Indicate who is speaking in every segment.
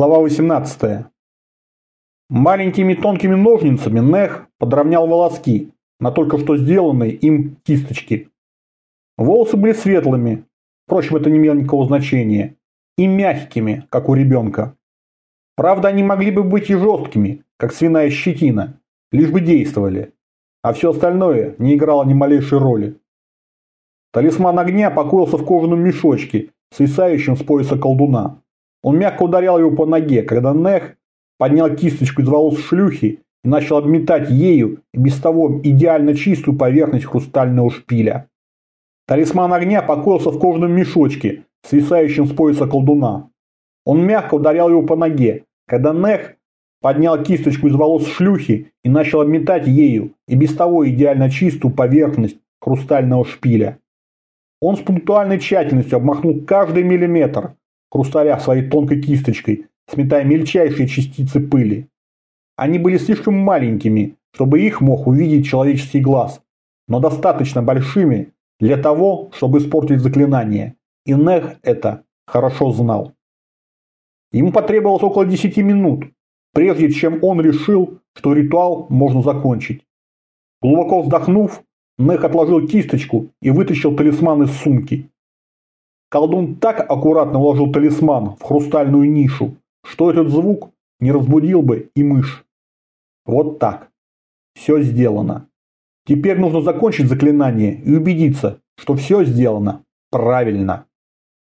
Speaker 1: Глава 18. Маленькими тонкими ножницами Нех подровнял волоски на только что сделанные им кисточки. Волосы были светлыми, впрочем, это не имело никакого значения, и мягкими, как у ребенка. Правда, они могли бы быть и жесткими, как свиная щетина, лишь бы действовали, а все остальное не играло ни малейшей роли. Талисман огня покоился в кожаном мешочке, свисающем с пояса колдуна. Он мягко ударял его по ноге, когда Нех поднял кисточку из волос шлюхи и начал обметать ею и без того идеально чистую поверхность хрустального шпиля. Талисман огня покоился в кожаном мешочке, свисающем с пояса колдуна. Он мягко ударял его по ноге, когда Нех поднял кисточку из волос шлюхи и начал обметать ею и без того идеально чистую поверхность хрустального шпиля. Он с пунктуальной тщательностью обмахнул каждый миллиметр, хрусталя своей тонкой кисточкой, сметая мельчайшие частицы пыли. Они были слишком маленькими, чтобы их мог увидеть человеческий глаз, но достаточно большими для того, чтобы испортить заклинание. И Нех это хорошо знал. Ему потребовалось около десяти минут, прежде чем он решил, что ритуал можно закончить. Глубоко вздохнув, Нех отложил кисточку и вытащил талисман из сумки. Колдун так аккуратно уложил талисман в хрустальную нишу, что этот звук не разбудил бы и мышь. Вот так. Все сделано. Теперь нужно закончить заклинание и убедиться, что все сделано правильно.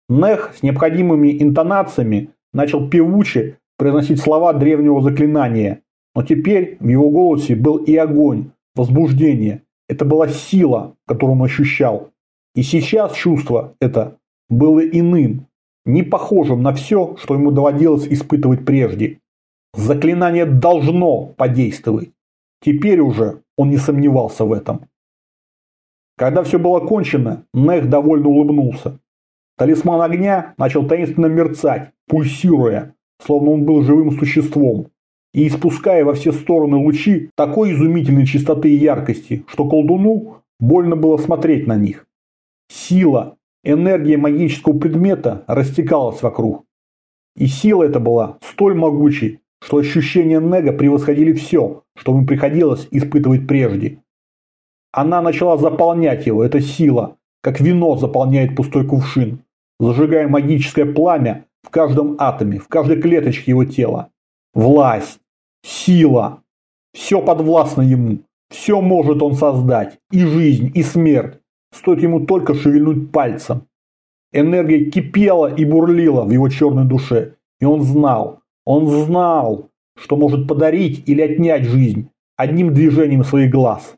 Speaker 1: Нех с необходимыми интонациями начал певуче произносить слова древнего заклинания, но теперь в его голосе был и огонь, возбуждение. Это была сила, которую он ощущал. И сейчас чувство это было иным, не похожим на все, что ему доводилось испытывать прежде. Заклинание должно подействовать. Теперь уже он не сомневался в этом. Когда все было кончено, Нех довольно улыбнулся. Талисман огня начал таинственно мерцать, пульсируя, словно он был живым существом, и испуская во все стороны лучи такой изумительной чистоты и яркости, что колдуну больно было смотреть на них. Сила, Энергия магического предмета растекалась вокруг. И сила эта была столь могучей, что ощущения Нега превосходили все, что ему приходилось испытывать прежде. Она начала заполнять его, эта сила, как вино заполняет пустой кувшин, зажигая магическое пламя в каждом атоме, в каждой клеточке его тела. Власть, сила, все подвластно ему, все может он создать, и жизнь, и смерть, Стоит ему только шевельнуть пальцем. Энергия кипела и бурлила в его черной душе. И он знал, он знал, что может подарить или отнять жизнь одним движением своих глаз.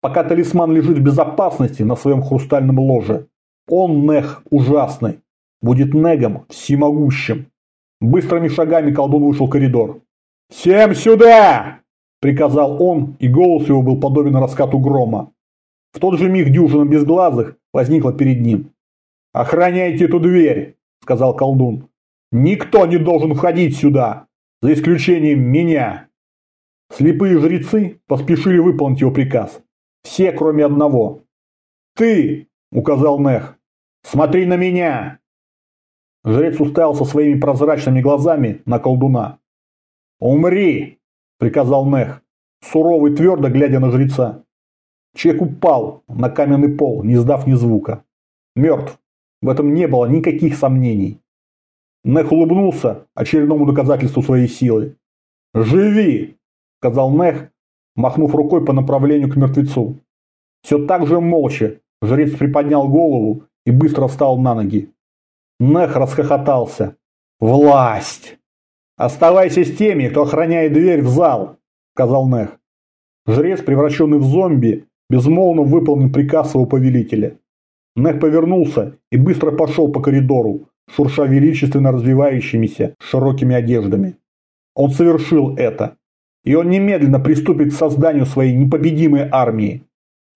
Speaker 1: Пока талисман лежит в безопасности на своем хрустальном ложе, он, Нех, ужасный, будет Негом всемогущим. Быстрыми шагами колдун вышел в коридор. «Всем сюда!» – приказал он, и голос его был подобен раскату грома. В тот же миг дюжина безглазых возникла перед ним. «Охраняйте эту дверь!» – сказал колдун. «Никто не должен входить сюда, за исключением меня!» Слепые жрецы поспешили выполнить его приказ. Все, кроме одного. «Ты!» – указал Нех. «Смотри на меня!» Жрец уставился своими прозрачными глазами на колдуна. «Умри!» – приказал Нех, суровый твердо глядя на жреца. Человек упал на каменный пол, не сдав ни звука. Мертв. В этом не было никаких сомнений. Нех улыбнулся очередному доказательству своей силы. «Живи!» – сказал Нех, махнув рукой по направлению к мертвецу. Все так же молча жрец приподнял голову и быстро встал на ноги. Нех расхохотался. «Власть!» «Оставайся с теми, кто охраняет дверь в зал», – сказал Нех. Жрец, превращенный в зомби, Безмолвно выполнил приказ своего повелителя. Нех повернулся и быстро пошел по коридору, шурша величественно развивающимися широкими одеждами. Он совершил это. И он немедленно приступит к созданию своей непобедимой армии.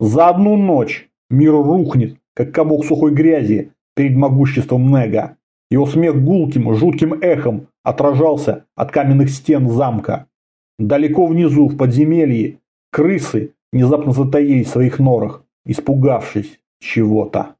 Speaker 1: За одну ночь мир рухнет, как комок сухой грязи перед могуществом Нега. Его смех гулким, жутким эхом отражался от каменных стен замка. Далеко внизу, в подземелье, крысы внезапно затаились в своих норах, испугавшись чего-то.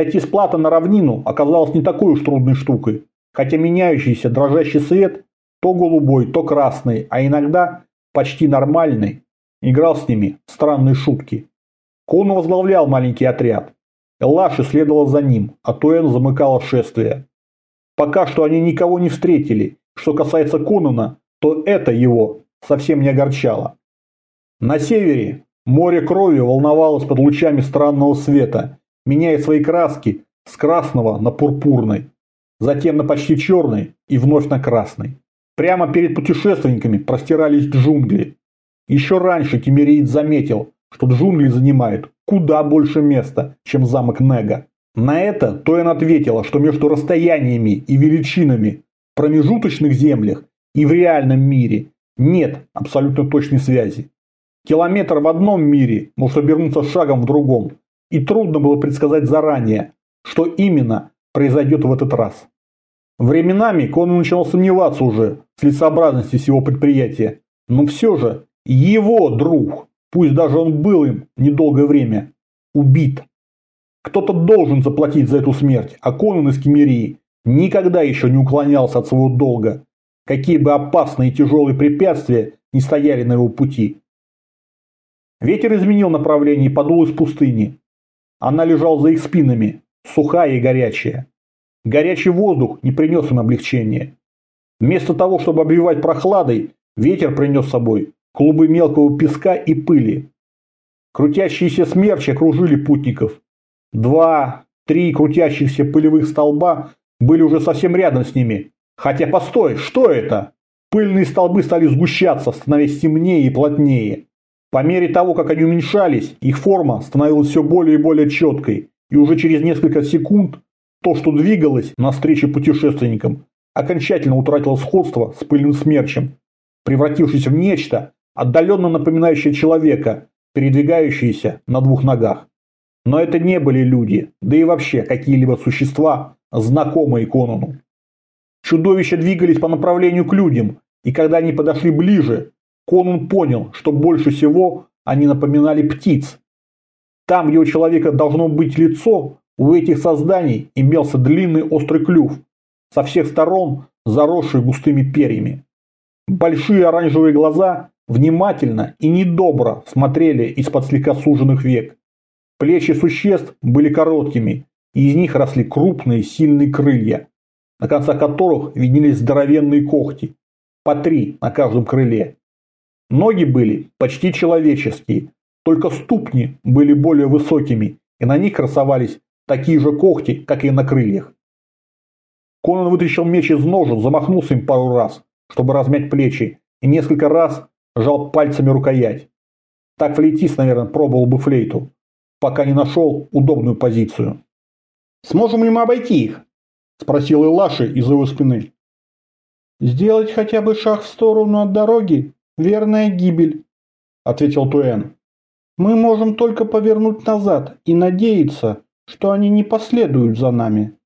Speaker 1: Сойти с плата на равнину оказалось не такой уж трудной штукой, хотя меняющийся дрожащий свет, то голубой, то красный, а иногда почти нормальный, играл с ними странные шутки. Кон возглавлял маленький отряд. Элаши следовал за ним, а Туэн замыкала шествие. Пока что они никого не встретили. Что касается Конана, то это его совсем не огорчало. На севере море крови волновалось под лучами странного света, меняя свои краски с красного на пурпурный, затем на почти черный и вновь на красный. Прямо перед путешественниками простирались джунгли. Еще раньше Кемериец заметил, что джунгли занимают куда больше места, чем замок Нега. На это Тоин ответила, что между расстояниями и величинами в промежуточных землях и в реальном мире нет абсолютно точной связи. Километр в одном мире может обернуться шагом в другом, и трудно было предсказать заранее, что именно произойдет в этот раз. Временами Конан начинал сомневаться уже в целесообразности всего предприятия, но все же его друг, пусть даже он был им недолгое время, убит. Кто-то должен заплатить за эту смерть, а Конан из Кемерии никогда еще не уклонялся от своего долга, какие бы опасные и тяжелые препятствия не стояли на его пути. Ветер изменил направление и подул из пустыни. Она лежала за их спинами, сухая и горячая. Горячий воздух не принес им облегчения. Вместо того, чтобы обвивать прохладой, ветер принес с собой клубы мелкого песка и пыли. Крутящиеся смерчи окружили путников. Два, три крутящихся пылевых столба были уже совсем рядом с ними. Хотя, постой, что это? Пыльные столбы стали сгущаться, становясь темнее и плотнее. По мере того, как они уменьшались, их форма становилась все более и более четкой, и уже через несколько секунд то, что двигалось навстречу путешественникам, окончательно утратило сходство с пыльным смерчем, превратившись в нечто, отдаленно напоминающее человека, передвигающееся на двух ногах. Но это не были люди, да и вообще какие-либо существа, знакомые Конану. Чудовища двигались по направлению к людям, и когда они подошли ближе, Конан понял, что больше всего они напоминали птиц. Там, где у человека должно быть лицо, у этих созданий имелся длинный острый клюв, со всех сторон заросший густыми перьями. Большие оранжевые глаза внимательно и недобро смотрели из-под слегка суженных век. Плечи существ были короткими, и из них росли крупные сильные крылья, на концах которых виднелись здоровенные когти, по три на каждом крыле. Ноги были почти человеческие, только ступни были более высокими, и на них красовались такие же когти, как и на крыльях. Конан вытащил меч из ножен, замахнулся им пару раз, чтобы размять плечи, и несколько раз жал пальцами рукоять. Так флейтист, наверное, пробовал бы флейту, пока не нашел удобную позицию. «Сможем ли мы обойти их?» – спросил Илаши из его спины. «Сделать хотя бы шаг в сторону от дороги – верная гибель», – ответил Туэн. «Мы можем только повернуть назад и надеяться, что они не последуют за нами.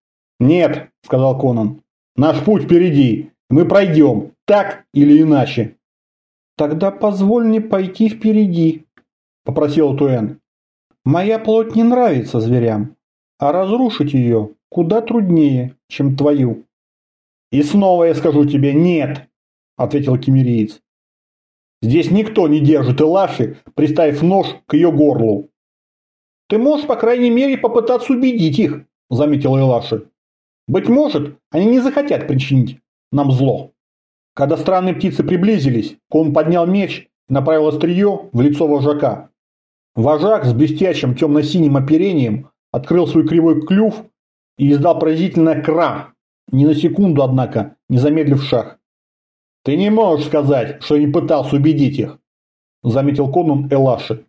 Speaker 1: «Нет», – сказал Конан, – «наш путь впереди, мы пройдем, так или иначе». «Тогда позволь мне пойти впереди», – попросил Туэн. «Моя плоть не нравится зверям, а разрушить ее куда труднее, чем твою». «И снова я скажу тебе «нет», – ответил кемериец. «Здесь никто не держит Элаши, приставив нож к ее горлу. «Ты можешь, по крайней мере, попытаться убедить их», – заметил Элаши. «Быть может, они не захотят причинить нам зло». Когда странные птицы приблизились, Кон поднял меч и направил острие в лицо вожака. Вожак с блестящим темно-синим оперением открыл свой кривой клюв и издал поразительное «кра», ни на секунду, однако, не замедлив шаг. «Ты не можешь сказать, что не пытался убедить их», – заметил Конун Элаши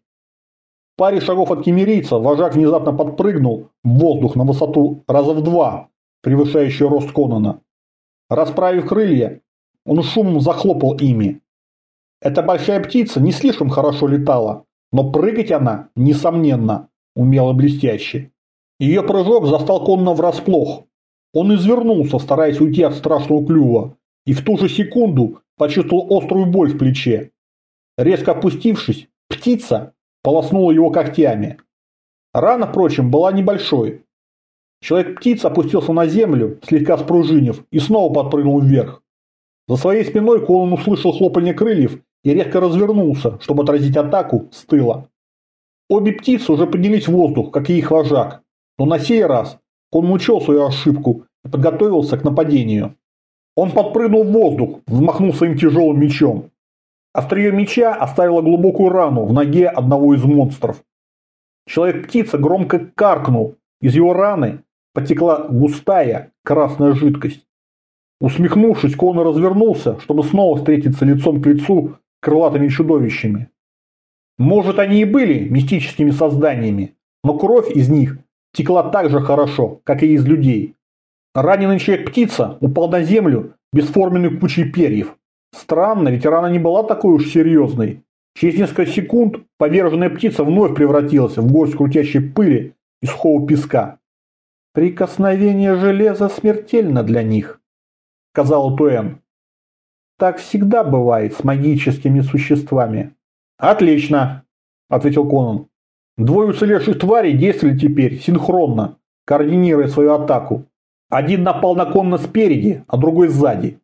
Speaker 1: паре шагов от кемерийца вожак внезапно подпрыгнул в воздух на высоту раза в два, превышающую рост Конана. Расправив крылья, он шумом захлопал ими. Эта большая птица не слишком хорошо летала, но прыгать она, несомненно, умела блестяще. Ее прыжок застал Конна врасплох. Он извернулся, стараясь уйти от страшного клюва, и в ту же секунду почувствовал острую боль в плече. Резко опустившись, птица полоснула его когтями. Рана, впрочем, была небольшой. Человек-птица опустился на землю, слегка спружинив, и снова подпрыгнул вверх. За своей спиной Конан услышал хлопанье крыльев и резко развернулся, чтобы отразить атаку с тыла. Обе птицы уже поднялись в воздух, как и их вожак, но на сей раз он учел свою ошибку и подготовился к нападению. Он подпрыгнул в воздух, взмахнул своим тяжелым мечом. Острие меча оставило глубокую рану в ноге одного из монстров. Человек-птица громко каркнул. Из его раны потекла густая красная жидкость. Усмехнувшись, Конор развернулся, чтобы снова встретиться лицом к лицу крылатыми чудовищами. Может, они и были мистическими созданиями, но кровь из них текла так же хорошо, как и из людей. Раненый человек-птица упал на землю бесформенной кучей перьев. Странно, ведь рана не была такой уж серьезной. Через несколько секунд поверженная птица вновь превратилась в горсть крутящей пыли и сухого песка. «Прикосновение железа смертельно для них», — сказал Туэн. «Так всегда бывает с магическими существами». «Отлично», — ответил Конан. Двое уцелевших тварей действовали теперь синхронно, координируя свою атаку. Один напал на конно спереди, а другой сзади.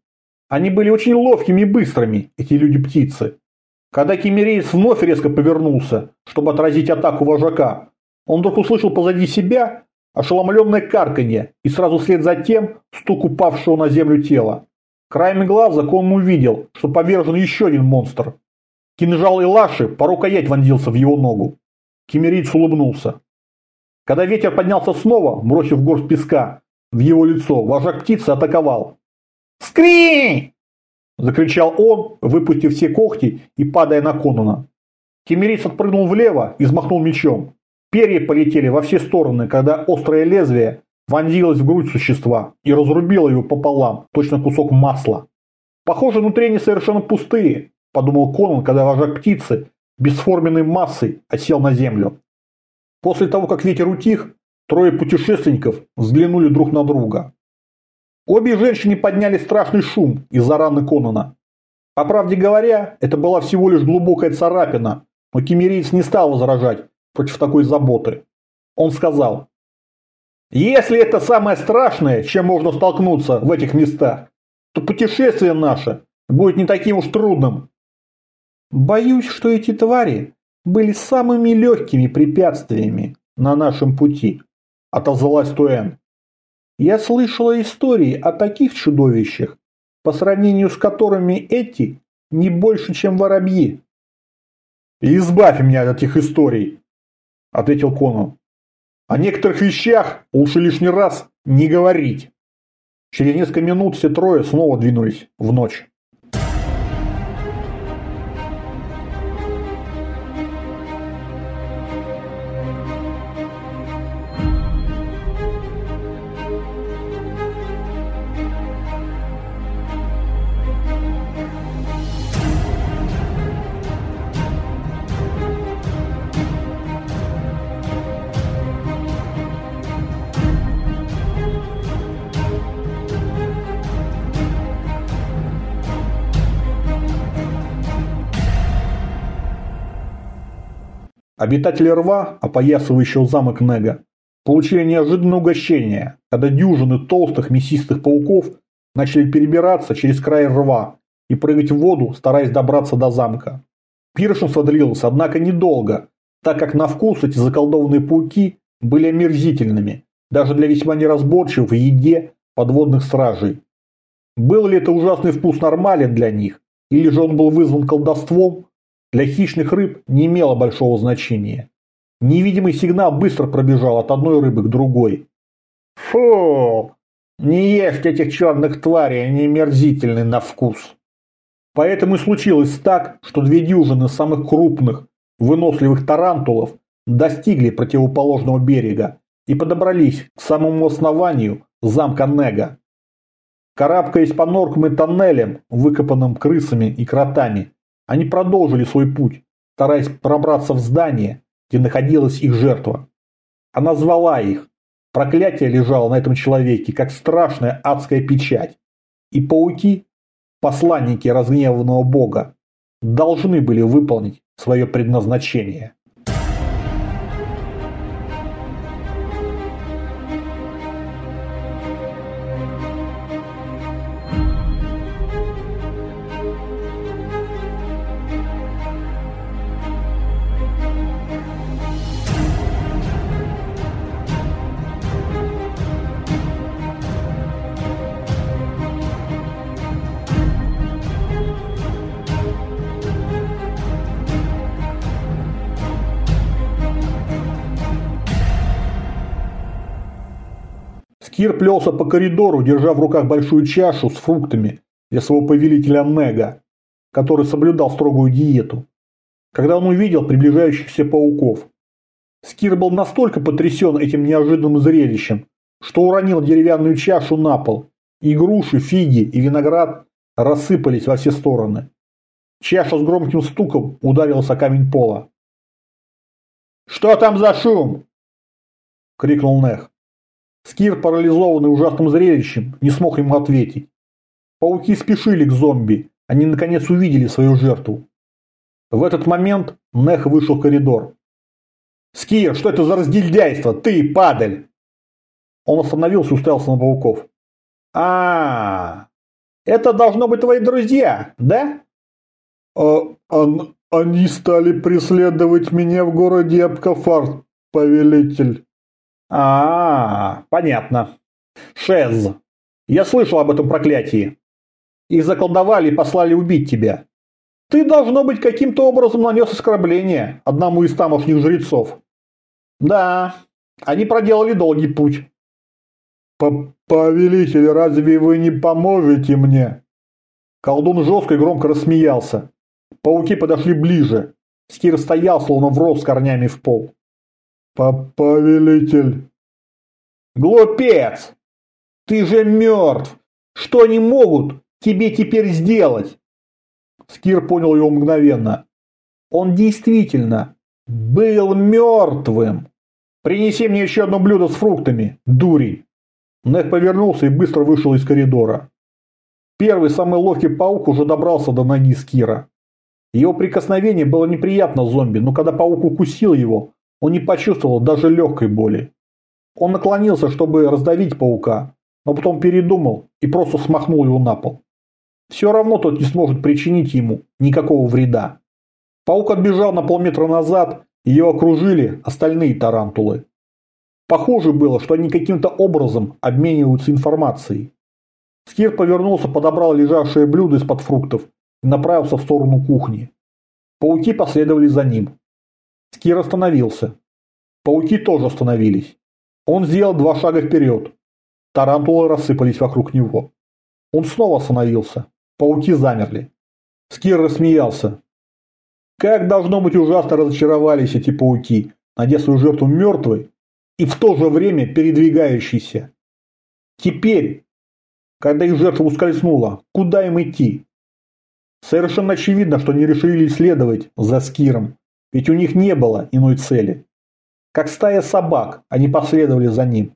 Speaker 1: Они были очень ловкими и быстрыми, эти люди-птицы. Когда Кемереец вновь резко повернулся, чтобы отразить атаку вожака, он вдруг услышал позади себя ошеломленное карканье и сразу вслед за тем стук упавшего на землю тела. Краем глаза он увидел, что повержен еще один монстр. Кинжал Илаши по рукоять вонзился в его ногу. Кемериец улыбнулся. Когда ветер поднялся снова, бросив горсть песка в его лицо, вожак птицы атаковал. «Скри!» – закричал он, выпустив все когти и падая на Конуна. Кемериец отпрыгнул влево и взмахнул мечом. Перья полетели во все стороны, когда острое лезвие вонзилось в грудь существа и разрубило его пополам, точно кусок масла. Похоже, внутри они совершенно пустые, – подумал Конан, когда вожак птицы бесформенной массой осел на землю. После того, как ветер утих, трое путешественников взглянули друг на друга. Обе женщины подняли страшный шум из-за раны Конана. По правде говоря, это была всего лишь глубокая царапина, но кемериец не стал возражать против такой заботы. Он сказал, «Если это самое страшное, чем можно столкнуться в этих местах, то путешествие наше будет не таким уж трудным, Боюсь, что эти твари были самыми легкими препятствиями на нашем пути, отозвалась Туэн. Я слышала истории о таких чудовищах, по сравнению с которыми эти не больше, чем воробьи. «Избавь меня от этих историй», – ответил Конан. «О некоторых вещах лучше лишний раз не говорить». Через несколько минут все трое снова двинулись в ночь. Обитатели рва, опоясывающего замок Нега, получили неожиданное угощение, когда дюжины толстых мясистых пауков начали перебираться через край рва и прыгать в воду, стараясь добраться до замка. Пиршенство длилось, однако, недолго, так как на вкус эти заколдованные пауки были омерзительными, даже для весьма неразборчивых в еде подводных стражей. Был ли это ужасный вкус нормален для них, или же он был вызван колдовством, для хищных рыб не имело большого значения. Невидимый сигнал быстро пробежал от одной рыбы к другой. Фу! Не ешьте этих черных тварей, они мерзительны на вкус. Поэтому и случилось так, что две дюжины самых крупных, выносливых тарантулов достигли противоположного берега и подобрались к самому основанию замка Нега. Карабкаясь по норкам и тоннелям, выкопанным крысами и кротами, они продолжили свой путь, стараясь пробраться в здание, где находилась их жертва. Она звала их. Проклятие лежало на этом человеке, как страшная адская печать. И пауки, посланники разгневанного бога, должны были выполнить свое предназначение. Скир плелся по коридору, держа в руках большую чашу с фруктами для своего повелителя Нега, который соблюдал строгую диету. Когда он увидел приближающихся пауков, Скир был настолько потрясен этим неожиданным зрелищем, что уронил деревянную чашу на пол, и груши, фиги и виноград рассыпались во все стороны. Чаша с громким стуком ударилась о камень пола. «Что там за шум?» – крикнул Нех. Скир, парализованный ужасным зрелищем, не смог ему ответить. Пауки спешили к зомби, они наконец увидели свою жертву. В этот момент Нех вышел в коридор. «Скир, что это за разгильдяйство? Ты, падаль!» Он остановился и уставился на пауков. а, -а, -а это должно быть твои друзья, да?»
Speaker 2: а, а, «Они стали преследовать меня в городе Апкафар, повелитель».
Speaker 1: А, понятно. Шез, я слышал об этом проклятии. Их заколдовали и послали убить тебя. Ты, должно быть, каким-то образом нанес оскорбление одному из тамошних жрецов. Да, они проделали долгий путь.
Speaker 2: «Повелитель, разве вы не поможете мне?»
Speaker 1: Колдун жестко и громко рассмеялся. Пауки подошли ближе. Скир стоял, словно врос с корнями в пол.
Speaker 2: «Повелитель!»
Speaker 1: «Глупец! Ты же мертв! Что они могут тебе теперь сделать?» Скир понял его мгновенно. Он действительно был мертвым. «Принеси мне еще одно блюдо с фруктами, дурень!» Нек повернулся и быстро вышел из коридора. Первый, самый ловкий паук уже добрался до ноги Скира. Его прикосновение было неприятно зомби, но когда паук укусил его, он не почувствовал даже легкой боли. Он наклонился, чтобы раздавить паука, но потом передумал и просто смахнул его на пол. Все равно тот не сможет причинить ему никакого вреда. Паук отбежал на полметра назад, и его окружили остальные тарантулы. Похоже было, что они каким-то образом обмениваются информацией. Скир повернулся, подобрал лежавшее блюдо из-под фруктов и направился в сторону кухни. Пауки последовали за ним. Скир остановился. Пауки тоже остановились. Он сделал два шага вперед. Тарантулы рассыпались вокруг него. Он снова остановился. Пауки замерли. Скир рассмеялся. Как должно быть ужасно разочаровались эти пауки, найдя свою жертву мертвой и в то же время передвигающейся. Теперь, когда их жертва ускользнула, куда им идти? Совершенно очевидно, что они решили следовать за Скиром, ведь у них не было иной цели. Как стая собак, они последовали за ним.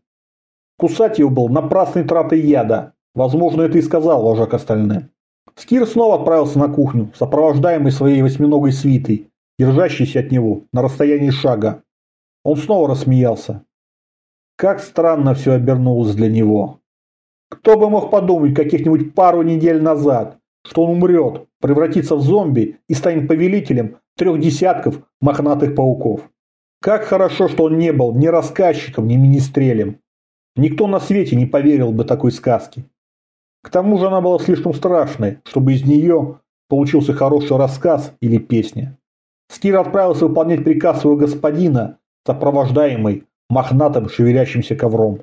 Speaker 1: Кусать его был напрасной тратой яда, возможно, это и сказал вожак остальным. Скир снова отправился на кухню, сопровождаемый своей восьминогой свитой, держащейся от него на расстоянии шага. Он снова рассмеялся. Как странно все обернулось для него. Кто бы мог подумать каких-нибудь пару недель назад, что он умрет, превратится в зомби и станет повелителем трех десятков мохнатых пауков. Как хорошо, что он не был ни рассказчиком, ни министрелем. Никто на свете не поверил бы такой сказке. К тому же она была слишком страшной, чтобы из нее получился хороший рассказ или песня. Скир отправился выполнять приказ своего господина, сопровождаемый мохнатым шевелящимся ковром.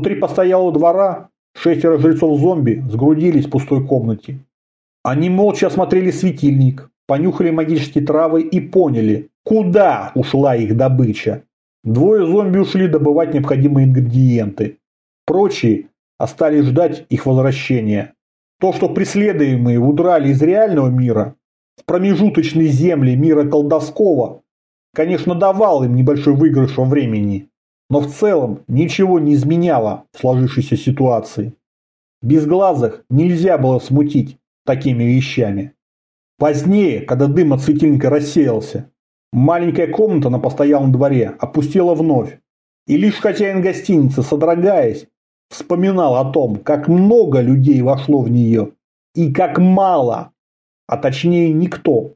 Speaker 1: Внутри постоялого двора шестеро жрецов-зомби сгрудились в пустой комнате. Они молча осмотрели светильник, понюхали магические травы и поняли, куда ушла их добыча. Двое зомби ушли добывать необходимые ингредиенты. Прочие остались ждать их возвращения. То, что преследуемые удрали из реального мира в промежуточные земли мира колдовского, конечно, давал им небольшой выигрыш во времени но в целом ничего не изменяло в сложившейся ситуации. Безглазых нельзя было смутить такими вещами. Позднее, когда дым от светильника рассеялся, Маленькая комната на постоялом дворе опустела вновь. И лишь хозяин гостиницы, содрогаясь, вспоминал о том, как много людей вошло в нее и как мало, а точнее никто,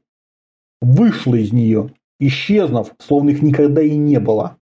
Speaker 1: вышло из нее, исчезнув, словно их никогда и не было.